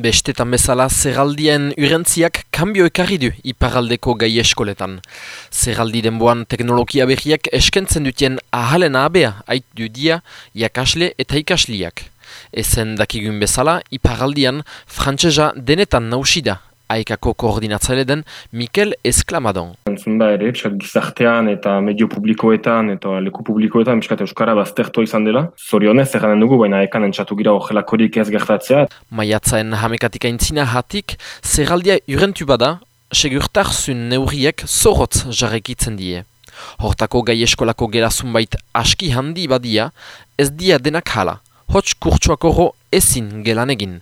Bestetan bezala, zerraldien urentziak kambio ekarri du iparaldeko gai eskoletan. Zerraldi denboan teknologia berriak eskentzen dutien ahalen abea ait du dia, jakasle eta ikasliak. Ezen dakigun bezala, iparaldian frantsesa denetan nausida aikako koordinatzaile den Mikel Esklamadon. Entzun da ere, piskat gizartean eta medio publikoetan eta leku publikoetan piskat Euskara baztertua izan dela. Zorionez erranen dugu, baina ekan entzatu gira horrelakorik ez gertatzea. Maiatzaen hamekatik aintzina hatik, zerraldia urentu bada, segurtarzun neurriek zorotz jarrekitzen die. Hortako gai eskolako gerazun bait aski handi badia, ez dia denak hala, hots kurtsuakoro ezin gelan egin.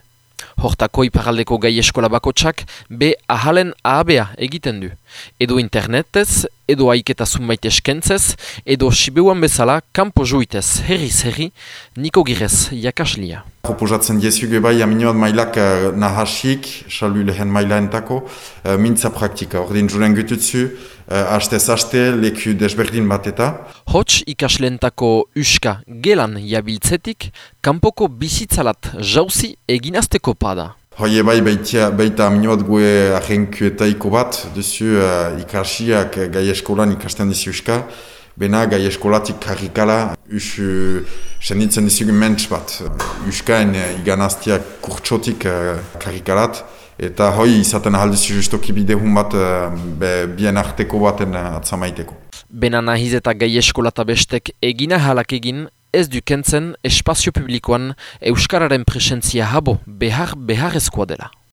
Hortako iparaldeko gai eskola bakotsak be ahalen ahabea egiten du. Edo internetez, edo aiketa zunbait eskentzez, edo sibeuan bezala kanpo juitez herriz herri, niko girez jakaslia. Proposatzen diezuge bai aminoat mailak uh, nahasik, salu lehen mailaentako, uh, mintza praktika. Ordin juren gututzu, uh, astez aste, leku desberdin bat eta. Hots ikaslentako uska gelan jabiltzetik, kanpoko bizitzalat jauzi eginazteko pada. Hoi bai baita, baita aminoat gue ahenkuetaiko bat, duzu uh, ikasiak gai eskolan ikasten dizu uska, bena gai eskolatik karrikala, us uh, senditzen dizugu mentz bat. Uskaen uh, iganaztiak kurtsotik uh, karrikalat, eta hoi izaten ahaldizu justoki bidehun bat uh, be, bien arteko baten uh, atzamaiteko. Bena nahiz eta gai eskolata bestek egina halak egin, ez du kentzen espazio publikoan Euskararen presentzia habo behar beharrezkoa dela.